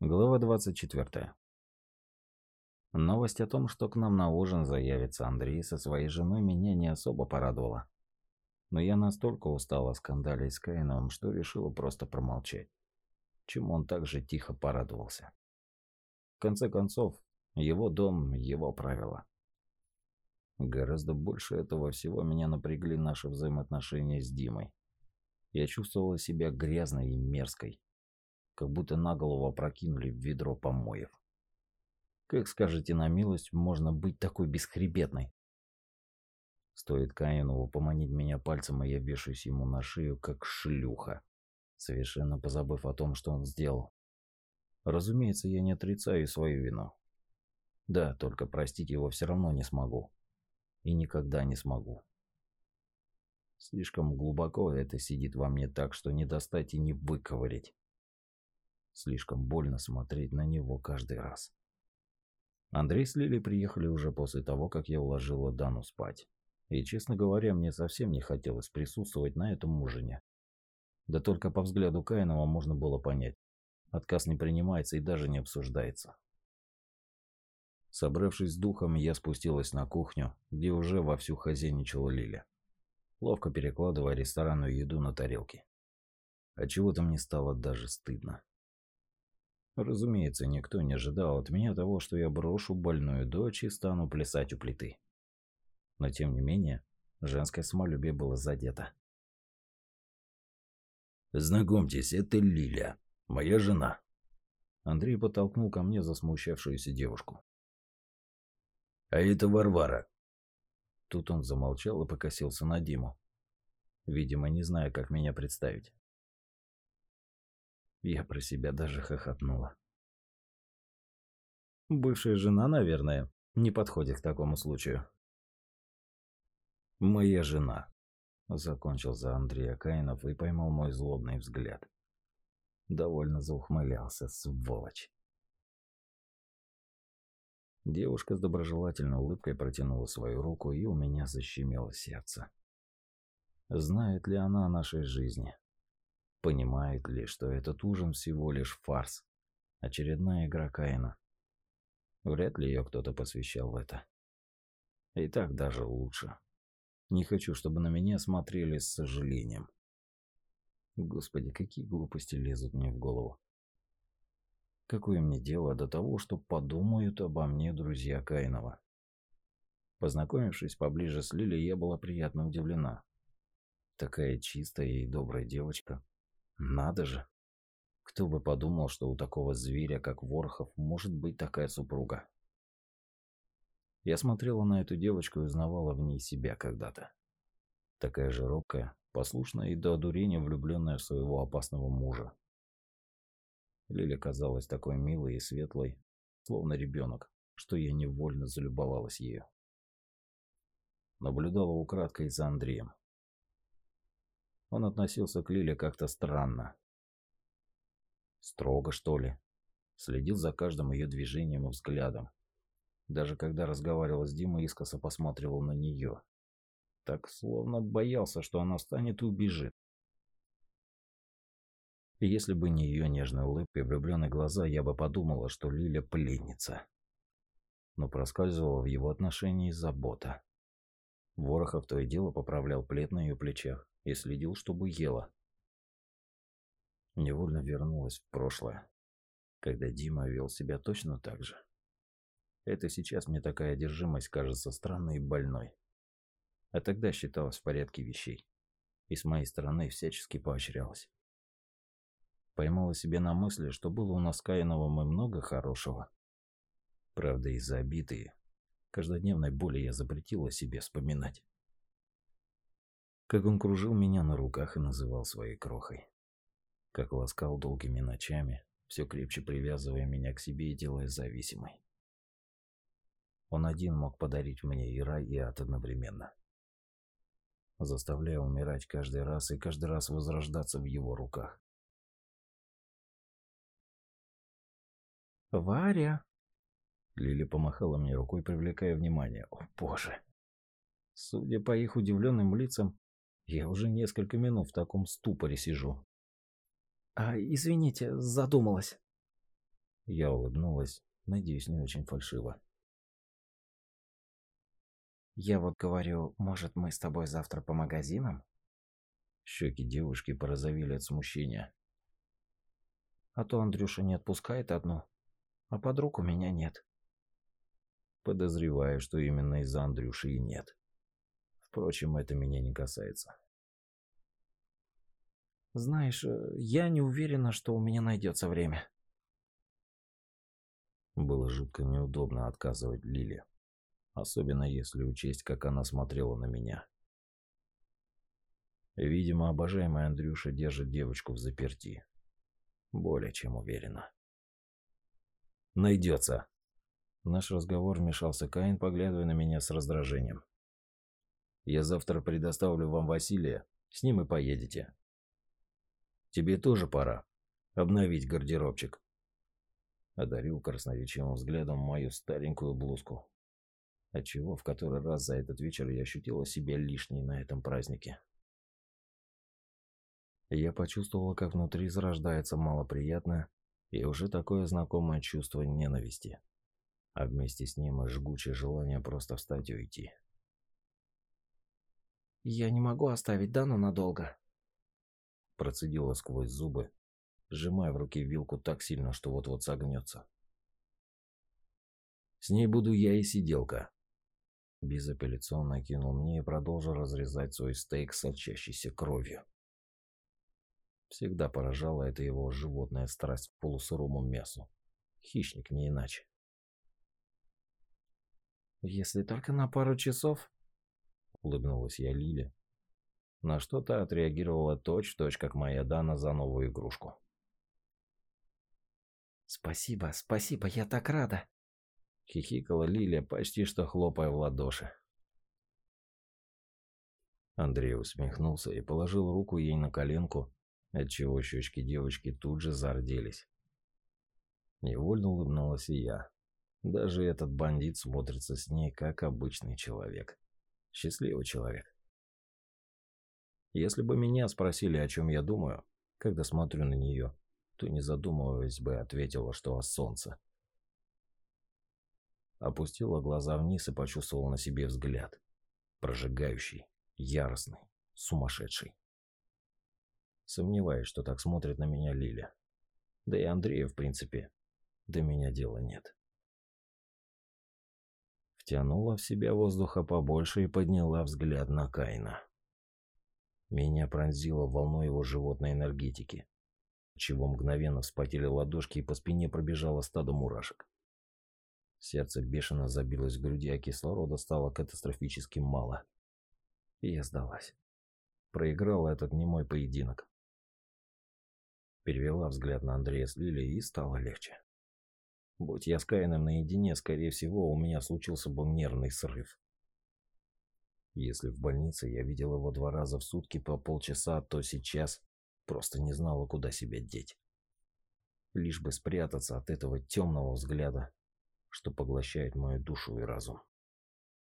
Глава 24. Новость о том, что к нам на ужин заявится Андрей со своей женой, меня не особо порадовала. Но я настолько устала скандалить с Каиновым, что решила просто промолчать. Чему он так же тихо порадовался. В конце концов, его дом, его правила. Гораздо больше этого всего меня напрягли наши взаимоотношения с Димой. Я чувствовала себя грязной и мерзкой как будто на голову опрокинули ведро помоев. Как скажете на милость, можно быть такой бесхребетной? Стоит Каинову поманить меня пальцем, и я вешаюсь ему на шею, как шлюха, совершенно позабыв о том, что он сделал. Разумеется, я не отрицаю свою вину. Да, только простить его все равно не смогу. И никогда не смогу. Слишком глубоко это сидит во мне так, что не достать и не выковырять. Слишком больно смотреть на него каждый раз. Андрей с Лилей приехали уже после того, как я уложила Дану спать. И, честно говоря, мне совсем не хотелось присутствовать на этом ужине. Да только по взгляду Каинова можно было понять. Отказ не принимается и даже не обсуждается. Собравшись с духом, я спустилась на кухню, где уже вовсю хозяйничала Лиля, ловко перекладывая ресторанную еду на тарелки. А чего-то мне стало даже стыдно. Разумеется, никто не ожидал от меня того, что я брошу больную дочь и стану плясать у плиты. Но тем не менее, женское самолюбие было задето. «Знакомьтесь, это Лиля, моя жена». Андрей подтолкнул ко мне засмущавшуюся девушку. «А это Варвара». Тут он замолчал и покосился на Диму, видимо, не зная, как меня представить. Я про себя даже хохотнула. Бывшая жена, наверное, не подходит к такому случаю. «Моя жена», — закончил за Андрея Каинов и поймал мой злобный взгляд. Довольно заухмылялся, сволочь. Девушка с доброжелательной улыбкой протянула свою руку, и у меня защемило сердце. Знает ли она о нашей жизни? Понимает ли, что этот ужин всего лишь фарс, очередная игра Каина? Вряд ли ее кто-то посвящал в это. И так даже лучше. Не хочу, чтобы на меня смотрели с сожалением. Господи, какие глупости лезут мне в голову. Какое мне дело до того, что подумают обо мне друзья Каинова? Познакомившись поближе с Лилей, я была приятно удивлена. Такая чистая и добрая девочка. Надо же. Кто бы подумал, что у такого зверя, как Ворохов, может быть такая супруга. Я смотрела на эту девочку и узнавала в ней себя когда-то. Такая же робкая, послушная и до одурения влюбленная в своего опасного мужа. Лиля казалась такой милой и светлой, словно ребенок, что я невольно залюбовалась ею. Наблюдала украдкой за Андреем. Он относился к Лиле как-то странно. Строго, что ли. Следил за каждым ее движением и взглядом. Даже когда разговаривал с Димой, искоса посматривал на нее. Так, словно боялся, что она встанет и убежит. И если бы не ее нежная улыбка и влюбленные глаза, я бы подумала, что Лиля пленница. Но проскальзывала в его отношении забота. Ворохов то и дело поправлял плед на ее плечах и следил, чтобы ела. Невольно вернулась в прошлое, когда Дима вел себя точно так же. Это сейчас мне такая одержимость кажется странной и больной. А тогда считалось в порядке вещей. И с моей стороны всячески поощрялась. Поймала себе на мысли, что было у нас Каиновым и много хорошего. Правда, из-за обиды каждодневной боли я запретила себе вспоминать как он кружил меня на руках и называл своей крохой. Как ласкал долгими ночами, все крепче привязывая меня к себе и делая зависимой. Он один мог подарить мне и рай, и ад одновременно. Заставляя умирать каждый раз и каждый раз возрождаться в его руках. «Варя!» Лили помахала мне рукой, привлекая внимание. «О, боже!» Судя по их удивленным лицам, я уже несколько минут в таком ступоре сижу. А, извините, задумалась. Я улыбнулась, надеюсь, не очень фальшиво. Я вот говорю, может, мы с тобой завтра по магазинам? Щеки девушки порозовели от смущения. А то Андрюша не отпускает одну, а подруг у меня нет. Подозреваю, что именно из-за Андрюши и нет. Впрочем, это меня не касается. Знаешь, э, я не уверена, что у меня найдется время. Было жутко неудобно отказывать Лиле. Особенно если учесть, как она смотрела на меня. Видимо, обожаемый Андрюша держит девочку в заперти. Более чем уверена. «Найдется!» Наш разговор вмешался Каин, поглядывая на меня с раздражением. «Я завтра предоставлю вам Василия, с ним и поедете. Тебе тоже пора обновить гардеробчик». Одарил красноречивым взглядом мою старенькую блузку. Отчего в который раз за этот вечер я ощутила себя лишней на этом празднике. Я почувствовала, как внутри зарождается малоприятное и уже такое знакомое чувство ненависти. А вместе с ним и жгучее желание просто встать и уйти. «Я не могу оставить Дану надолго», процедила сквозь зубы, сжимая в руке вилку так сильно, что вот-вот согнется. «С ней буду я и сиделка», Безапелляционно кинул мне и продолжил разрезать свой стейк, сочащийся кровью. Всегда поражала эта его животная страсть к полусырому мясу. Хищник не иначе. «Если только на пару часов», — улыбнулась я Лиле, на что та отреагировала точь-в-точь, -точь, как моя Дана за новую игрушку. «Спасибо, спасибо, я так рада!» Хихикала Лилия, почти что хлопая в ладоши. Андрей усмехнулся и положил руку ей на коленку, отчего щечки девочки тут же зарделись. Невольно улыбнулась и я. Даже этот бандит смотрится с ней как обычный человек. Счастливый человек. Если бы меня спросили, о чем я думаю, когда смотрю на нее, то не задумываясь бы ответила, что о солнце. Опустила глаза вниз и почувствовала на себе взгляд. Прожигающий, яростный, сумасшедший. Сомневаюсь, что так смотрит на меня Лиля. Да и Андрея, в принципе, до меня дела нет. Втянула в себя воздуха побольше и подняла взгляд на Кайна. Меня пронзило волной его животной энергетики, чего мгновенно вспотели ладошки и по спине пробежало стадо мурашек. Сердце бешено забилось в груди, а кислорода стало катастрофически мало. И я сдалась. Проиграла этот немой поединок. Перевела взгляд на Андрея с Лилией и стало легче. Будь я с Каином наедине, скорее всего, у меня случился бы нервный срыв. Если в больнице я видел его два раза в сутки по полчаса, то сейчас просто не знала, куда себя деть. Лишь бы спрятаться от этого темного взгляда что поглощает мою душу и разум.